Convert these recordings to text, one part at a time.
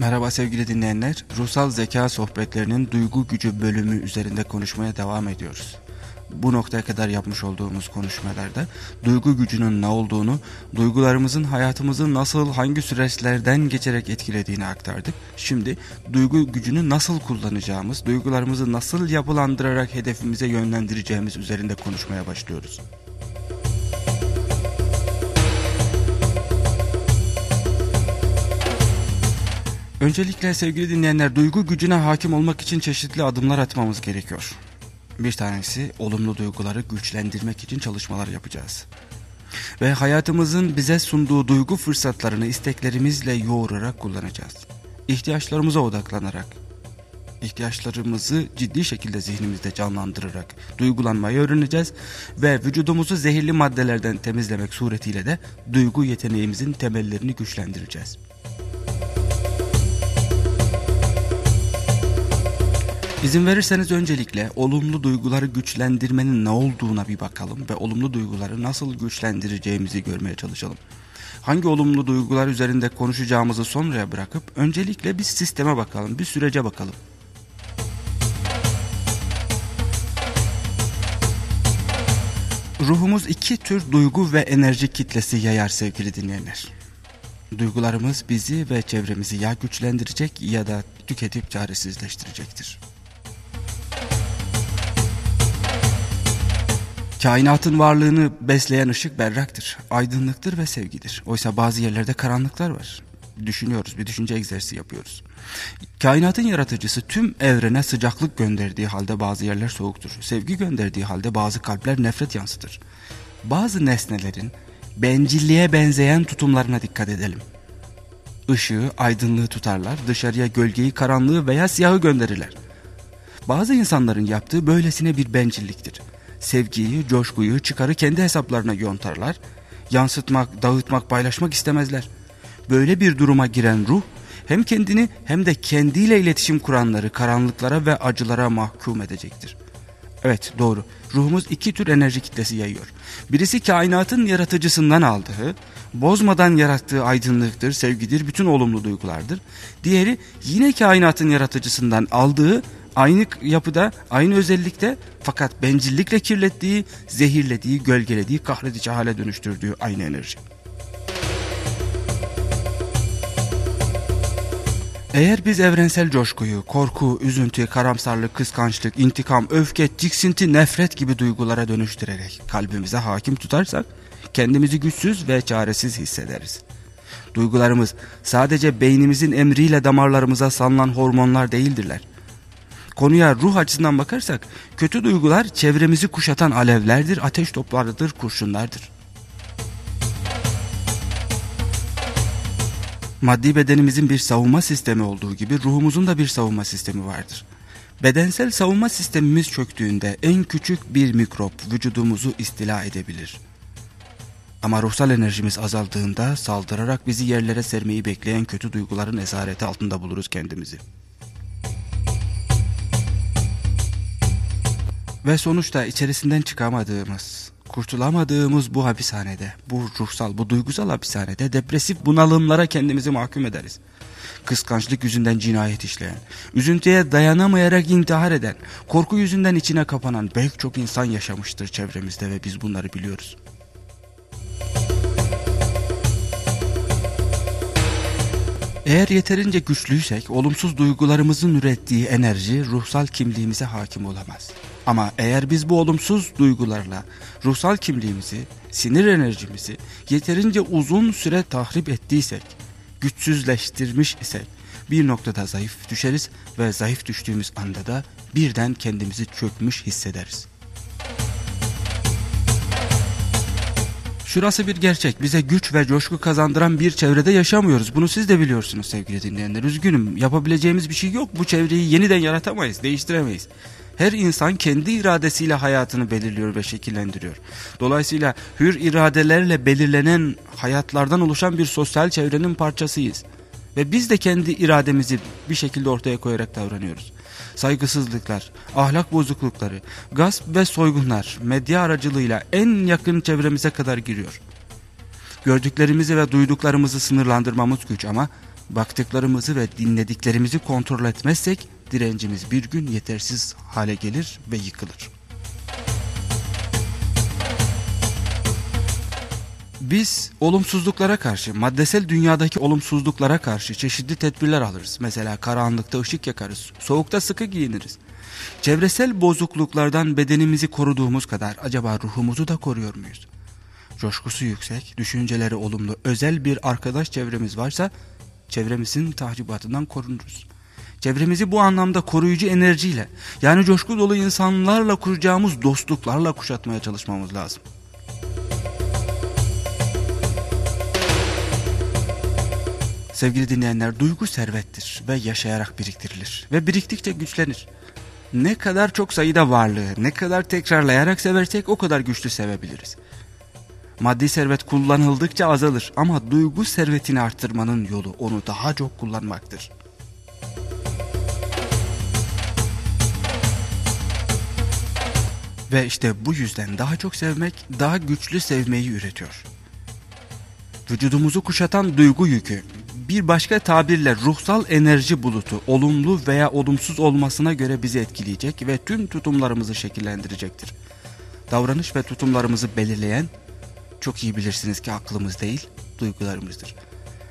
Merhaba sevgili dinleyenler. Ruhsal zeka sohbetlerinin duygu gücü bölümü üzerinde konuşmaya devam ediyoruz. Bu noktaya kadar yapmış olduğumuz konuşmalarda duygu gücünün ne olduğunu, duygularımızın hayatımızı nasıl, hangi süreçlerden geçerek etkilediğini aktardık. Şimdi duygu gücünü nasıl kullanacağımız, duygularımızı nasıl yapılandırarak hedefimize yönlendireceğimiz üzerinde konuşmaya başlıyoruz. Öncelikle sevgili dinleyenler duygu gücüne hakim olmak için çeşitli adımlar atmamız gerekiyor. Bir tanesi olumlu duyguları güçlendirmek için çalışmalar yapacağız. Ve hayatımızın bize sunduğu duygu fırsatlarını isteklerimizle yoğurarak kullanacağız. İhtiyaçlarımıza odaklanarak, ihtiyaçlarımızı ciddi şekilde zihnimizde canlandırarak duygulanmayı öğreneceğiz ve vücudumuzu zehirli maddelerden temizlemek suretiyle de duygu yeteneğimizin temellerini güçlendireceğiz. İzin verirseniz öncelikle olumlu duyguları güçlendirmenin ne olduğuna bir bakalım ve olumlu duyguları nasıl güçlendireceğimizi görmeye çalışalım. Hangi olumlu duygular üzerinde konuşacağımızı sonraya bırakıp öncelikle bir sisteme bakalım, bir sürece bakalım. Ruhumuz iki tür duygu ve enerji kitlesi yayar sevgili dinleyenler. Duygularımız bizi ve çevremizi ya güçlendirecek ya da tüketip çaresizleştirecektir. Kainatın varlığını besleyen ışık berraktır, aydınlıktır ve sevgidir. Oysa bazı yerlerde karanlıklar var. Düşünüyoruz, bir düşünce egzersizi yapıyoruz. Kainatın yaratıcısı tüm evrene sıcaklık gönderdiği halde bazı yerler soğuktur. Sevgi gönderdiği halde bazı kalpler nefret yansıtır. Bazı nesnelerin bencilliğe benzeyen tutumlarına dikkat edelim. Işığı, aydınlığı tutarlar, dışarıya gölgeyi, karanlığı veya siyahı gönderirler. Bazı insanların yaptığı böylesine bir bencilliktir sevgiyi, coşkuyu, çıkarı kendi hesaplarına yontarlar. Yansıtmak, dağıtmak, paylaşmak istemezler. Böyle bir duruma giren ruh hem kendini hem de kendiyle iletişim kuranları karanlıklara ve acılara mahkum edecektir. Evet doğru. Ruhumuz iki tür enerji kitlesi yayıyor. Birisi kainatın yaratıcısından aldığı, bozmadan yarattığı aydınlıktır, sevgidir, bütün olumlu duygulardır. Diğeri yine kainatın yaratıcısından aldığı aynı yapıda, aynı özellikte fakat bencillikle kirlettiği, zehirlediği, gölgelediği, kahredici hale dönüştürdüğü aynı enerji. Eğer biz evrensel coşkuyu, korku, üzüntü, karamsarlık, kıskançlık, intikam, öfke, tiksinti, nefret gibi duygulara dönüştürerek kalbimize hakim tutarsak kendimizi güçsüz ve çaresiz hissederiz. Duygularımız sadece beynimizin emriyle damarlarımıza salınan hormonlar değildirler konuya ruh açısından bakarsak kötü duygular çevremizi kuşatan alevlerdir, ateş toplarıdır, kurşunlardır. Maddi bedenimizin bir savunma sistemi olduğu gibi ruhumuzun da bir savunma sistemi vardır. Bedensel savunma sistemimiz çöktüğünde en küçük bir mikrop vücudumuzu istila edebilir. Ama ruhsal enerjimiz azaldığında saldırarak bizi yerlere sermeyi bekleyen kötü duyguların esareti altında buluruz kendimizi. Ve sonuçta içerisinden çıkamadığımız, kurtulamadığımız bu hapishanede, bu ruhsal, bu duygusal hapishanede depresif bunalımlara kendimizi mahkum ederiz. Kıskançlık yüzünden cinayet işleyen, üzüntüye dayanamayarak intihar eden, korku yüzünden içine kapanan pek çok insan yaşamıştır çevremizde ve biz bunları biliyoruz. Eğer yeterince güçlüysek olumsuz duygularımızın ürettiği enerji ruhsal kimliğimize hakim olamaz. Ama eğer biz bu olumsuz duygularla ruhsal kimliğimizi, sinir enerjimizi yeterince uzun süre tahrip ettiysek, güçsüzleştirmiş isek bir noktada zayıf düşeriz ve zayıf düştüğümüz anda da birden kendimizi çökmüş hissederiz. Şurası bir gerçek. Bize güç ve coşku kazandıran bir çevrede yaşamıyoruz. Bunu siz de biliyorsunuz sevgili dinleyenler. Üzgünüm. Yapabileceğimiz bir şey yok. Bu çevreyi yeniden yaratamayız, değiştiremeyiz. Her insan kendi iradesiyle hayatını belirliyor ve şekillendiriyor. Dolayısıyla hür iradelerle belirlenen hayatlardan oluşan bir sosyal çevrenin parçasıyız. Ve biz de kendi irademizi bir şekilde ortaya koyarak davranıyoruz. Saygısızlıklar, ahlak bozuklukları, gasp ve soygunlar medya aracılığıyla en yakın çevremize kadar giriyor. Gördüklerimizi ve duyduklarımızı sınırlandırmamız güç ama Baktıklarımızı ve dinlediklerimizi kontrol etmezsek direncimiz bir gün yetersiz hale gelir ve yıkılır. Biz olumsuzluklara karşı, maddesel dünyadaki olumsuzluklara karşı çeşitli tedbirler alırız. Mesela karanlıkta ışık yakarız, soğukta sıkı giyiniriz. Çevresel bozukluklardan bedenimizi koruduğumuz kadar acaba ruhumuzu da koruyor muyuz? Coşkusu yüksek, düşünceleri olumlu, özel bir arkadaş çevremiz varsa çevremizin tahribatından korunuruz. Çevremizi bu anlamda koruyucu enerjiyle yani coşku dolu insanlarla kuracağımız dostluklarla kuşatmaya çalışmamız lazım. Sevgili dinleyenler duygu servettir ve yaşayarak biriktirilir ve biriktikçe güçlenir. Ne kadar çok sayıda varlığı ne kadar tekrarlayarak seversek o kadar güçlü sevebiliriz. Maddi servet kullanıldıkça azalır ama duygu servetini arttırmanın yolu onu daha çok kullanmaktır. Ve işte bu yüzden daha çok sevmek daha güçlü sevmeyi üretiyor. Vücudumuzu kuşatan duygu yükü bir başka tabirle ruhsal enerji bulutu olumlu veya olumsuz olmasına göre bizi etkileyecek ve tüm tutumlarımızı şekillendirecektir. Davranış ve tutumlarımızı belirleyen çok iyi bilirsiniz ki aklımız değil duygularımızdır.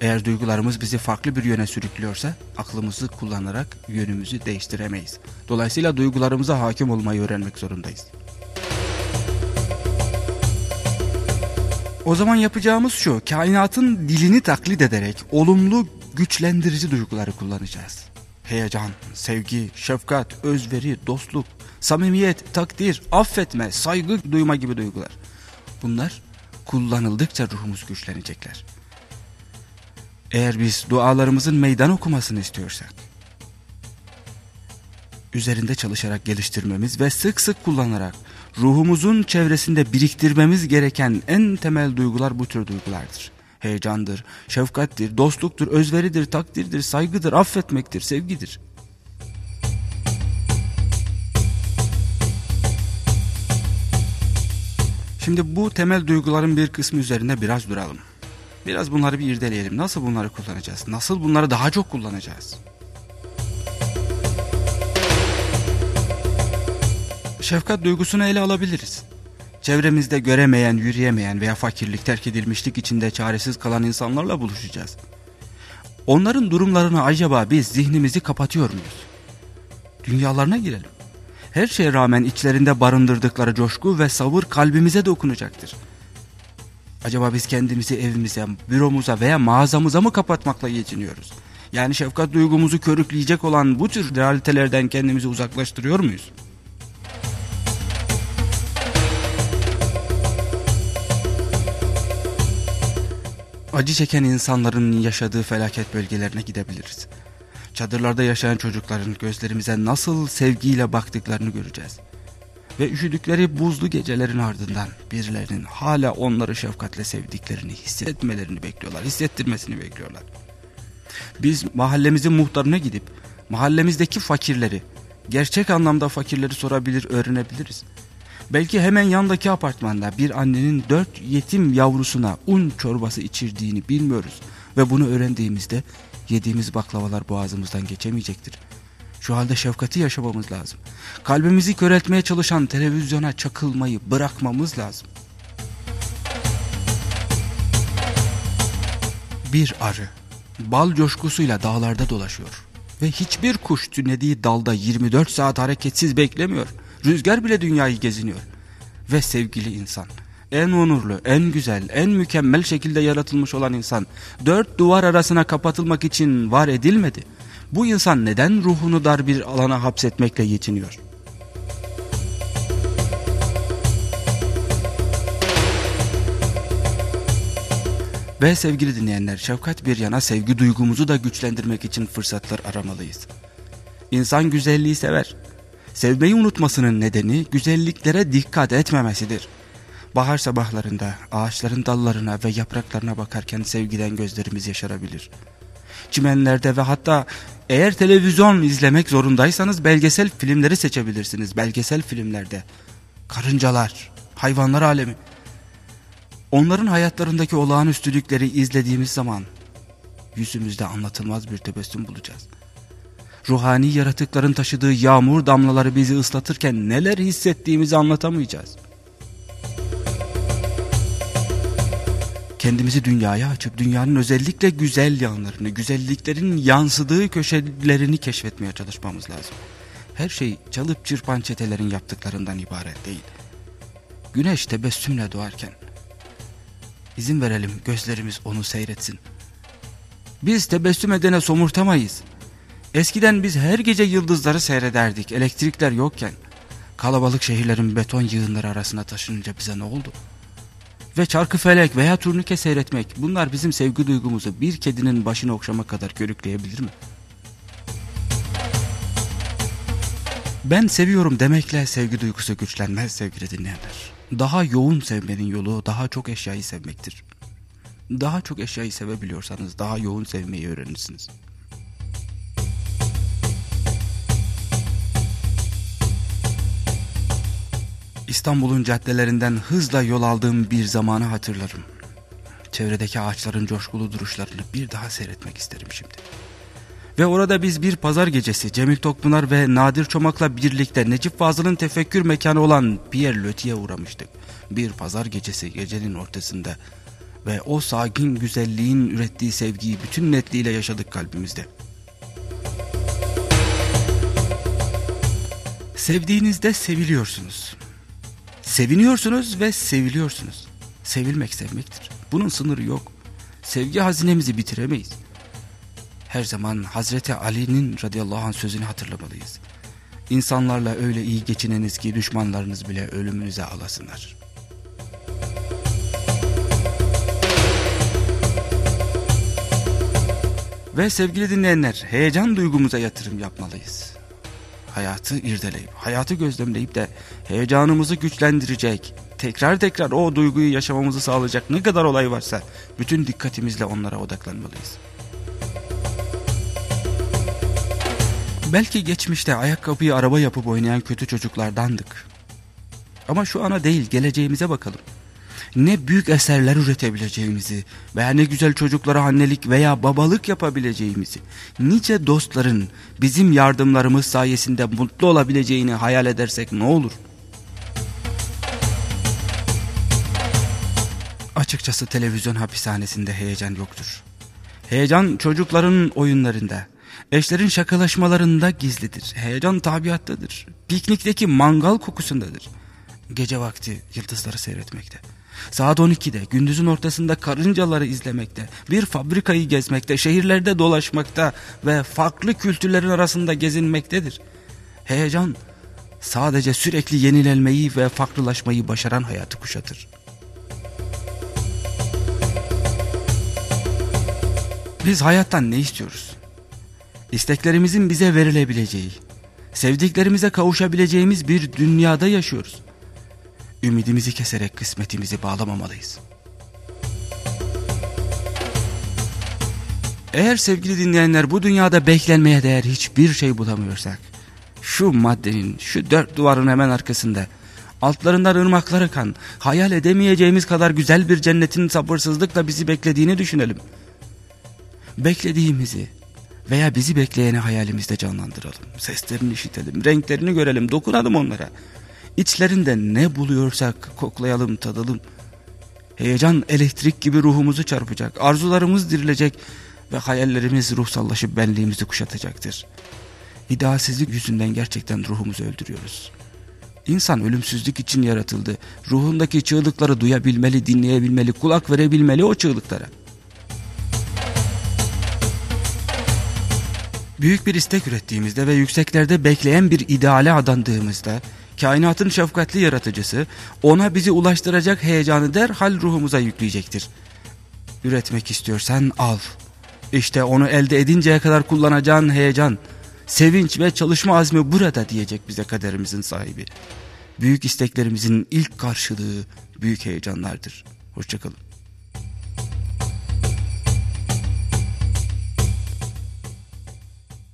Eğer duygularımız bizi farklı bir yöne sürüklüyorsa aklımızı kullanarak yönümüzü değiştiremeyiz. Dolayısıyla duygularımıza hakim olmayı öğrenmek zorundayız. O zaman yapacağımız şu, kainatın dilini taklit ederek olumlu güçlendirici duyguları kullanacağız. Heyecan, sevgi, şefkat, özveri, dostluk, samimiyet, takdir, affetme, saygı duyma gibi duygular. Bunlar kullanıldıkça ruhumuz güçlenecekler. Eğer biz dualarımızın meydan okumasını istiyorsak, üzerinde çalışarak geliştirmemiz ve sık sık kullanarak ruhumuzun çevresinde biriktirmemiz gereken en temel duygular bu tür duygulardır. Heyecandır, şefkattir, dostluktur, özveridir, takdirdir, saygıdır, affetmektir, sevgidir. Şimdi bu temel duyguların bir kısmı üzerinde biraz duralım. Biraz bunları bir irdeleyelim. Nasıl bunları kullanacağız? Nasıl bunları daha çok kullanacağız? Şefkat duygusunu ele alabiliriz. Çevremizde göremeyen, yürüyemeyen veya fakirlik, terk edilmişlik içinde çaresiz kalan insanlarla buluşacağız. Onların durumlarını acaba biz zihnimizi kapatıyor muyuz? Dünyalarına girelim. Her şeye rağmen içlerinde barındırdıkları coşku ve sabır kalbimize dokunacaktır. Acaba biz kendimizi evimize, büromuza veya mağazamıza mı kapatmakla yetiniyoruz? Yani şefkat duygumuzu körükleyecek olan bu tür realitelerden kendimizi uzaklaştırıyor muyuz? Acı çeken insanların yaşadığı felaket bölgelerine gidebiliriz. Çadırlarda yaşayan çocukların gözlerimize nasıl sevgiyle baktıklarını göreceğiz. Ve üşüdükleri buzlu gecelerin ardından birilerinin hala onları şefkatle sevdiklerini hissetmelerini bekliyorlar, hissettirmesini bekliyorlar. Biz mahallemizin muhtarına gidip mahallemizdeki fakirleri, gerçek anlamda fakirleri sorabilir, öğrenebiliriz. Belki hemen yandaki apartmanda bir annenin dört yetim yavrusuna un çorbası içirdiğini bilmiyoruz. Ve bunu öğrendiğimizde yediğimiz baklavalar boğazımızdan geçemeyecektir. Şu halde şefkati yaşamamız lazım. Kalbimizi köreltmeye çalışan televizyona çakılmayı bırakmamız lazım. Bir arı bal coşkusuyla dağlarda dolaşıyor ve hiçbir kuş tünediği dalda 24 saat hareketsiz beklemiyor. Rüzgar bile dünyayı geziniyor. Ve sevgili insan, en onurlu, en güzel, en mükemmel şekilde yaratılmış olan insan, dört duvar arasına kapatılmak için var edilmedi. Bu insan neden ruhunu dar bir alana hapsetmekle yetiniyor? Ve sevgili dinleyenler, şefkat bir yana sevgi duygumuzu da güçlendirmek için fırsatlar aramalıyız. İnsan güzelliği sever. Sevmeyi unutmasının nedeni güzelliklere dikkat etmemesidir. Bahar sabahlarında ağaçların dallarına ve yapraklarına bakarken sevgiden gözlerimiz yaşarabilir. Çimenlerde ve hatta eğer televizyon izlemek zorundaysanız belgesel filmleri seçebilirsiniz. Belgesel filmlerde karıncalar, hayvanlar alemi. Onların hayatlarındaki olağanüstülükleri izlediğimiz zaman yüzümüzde anlatılmaz bir tebessüm bulacağız. Ruhani yaratıkların taşıdığı yağmur damlaları bizi ıslatırken neler hissettiğimizi anlatamayacağız. Kendimizi dünyaya açıp dünyanın özellikle güzel yanlarını, güzelliklerin yansıdığı köşelerini keşfetmeye çalışmamız lazım. Her şey çalıp çırpan çetelerin yaptıklarından ibaret değil. Güneş tebessümle doğarken izin verelim gözlerimiz onu seyretsin. Biz tebessüm edene somurtamayız. Eskiden biz her gece yıldızları seyrederdik elektrikler yokken. Kalabalık şehirlerin beton yığınları arasına taşınınca bize ne oldu? Ve çarkı felek veya turnike seyretmek bunlar bizim sevgi duygumuzu bir kedinin başını okşama kadar körükleyebilir mi? Ben seviyorum demekle sevgi duygusu güçlenmez sevgili dinleyenler. Daha yoğun sevmenin yolu daha çok eşyayı sevmektir. Daha çok eşyayı sevebiliyorsanız daha yoğun sevmeyi öğrenirsiniz. İstanbul'un caddelerinden hızla yol aldığım bir zamanı hatırlarım. Çevredeki ağaçların coşkulu duruşlarını bir daha seyretmek isterim şimdi. Ve orada biz bir pazar gecesi Cemil Tokpınar ve Nadir Çomak'la birlikte Necip Fazıl'ın tefekkür mekanı olan Pierre Loti'ye uğramıştık. Bir pazar gecesi gecenin ortasında ve o sakin güzelliğin ürettiği sevgiyi bütün netliğiyle yaşadık kalbimizde. Sevdiğinizde seviliyorsunuz. Seviniyorsunuz ve seviliyorsunuz. Sevilmek sevmektir. Bunun sınırı yok. Sevgi hazinemizi bitiremeyiz. Her zaman Hazreti Ali'nin radıyallahu anh sözünü hatırlamalıyız. İnsanlarla öyle iyi geçineniz ki düşmanlarınız bile ölümünüze alasınlar. Ve sevgili dinleyenler, heyecan duygumuza yatırım yapmalıyız hayatı irdeleyip, hayatı gözlemleyip de heyecanımızı güçlendirecek, tekrar tekrar o duyguyu yaşamamızı sağlayacak ne kadar olay varsa bütün dikkatimizle onlara odaklanmalıyız. Belki geçmişte ayakkabıyı araba yapıp oynayan kötü çocuklardandık. Ama şu ana değil geleceğimize bakalım ne büyük eserler üretebileceğimizi veya ne güzel çocuklara annelik veya babalık yapabileceğimizi, nice dostların bizim yardımlarımız sayesinde mutlu olabileceğini hayal edersek ne olur? Açıkçası televizyon hapishanesinde heyecan yoktur. Heyecan çocukların oyunlarında, eşlerin şakalaşmalarında gizlidir. Heyecan tabiattadır. Piknikteki mangal kokusundadır. Gece vakti yıldızları seyretmekte. Saat 12'de gündüzün ortasında karıncaları izlemekte, bir fabrikayı gezmekte, şehirlerde dolaşmakta ve farklı kültürlerin arasında gezinmektedir. Heyecan sadece sürekli yenilenmeyi ve farklılaşmayı başaran hayatı kuşatır. Biz hayattan ne istiyoruz? İsteklerimizin bize verilebileceği, sevdiklerimize kavuşabileceğimiz bir dünyada yaşıyoruz ümidimizi keserek kısmetimizi bağlamamalıyız. Eğer sevgili dinleyenler bu dünyada beklenmeye değer hiçbir şey bulamıyorsak, şu maddenin, şu dört duvarın hemen arkasında, altlarından ırmaklar akan, hayal edemeyeceğimiz kadar güzel bir cennetin sabırsızlıkla bizi beklediğini düşünelim. Beklediğimizi veya bizi bekleyeni hayalimizde canlandıralım. Seslerini işitelim, renklerini görelim, dokunalım onlara. İçlerinde ne buluyorsak koklayalım tadalım. Heyecan elektrik gibi ruhumuzu çarpacak. Arzularımız dirilecek ve hayallerimiz ruhsallaşıp benliğimizi kuşatacaktır. İdealsizlik yüzünden gerçekten ruhumuzu öldürüyoruz. İnsan ölümsüzlük için yaratıldı. Ruhundaki çığlıkları duyabilmeli, dinleyebilmeli, kulak verebilmeli o çığlıklara. Büyük bir istek ürettiğimizde ve yükseklerde bekleyen bir ideale adandığımızda kainatın şefkatli yaratıcısı ona bizi ulaştıracak heyecanı derhal ruhumuza yükleyecektir. Üretmek istiyorsan al. İşte onu elde edinceye kadar kullanacağın heyecan, sevinç ve çalışma azmi burada diyecek bize kaderimizin sahibi. Büyük isteklerimizin ilk karşılığı büyük heyecanlardır. Hoşçakalın.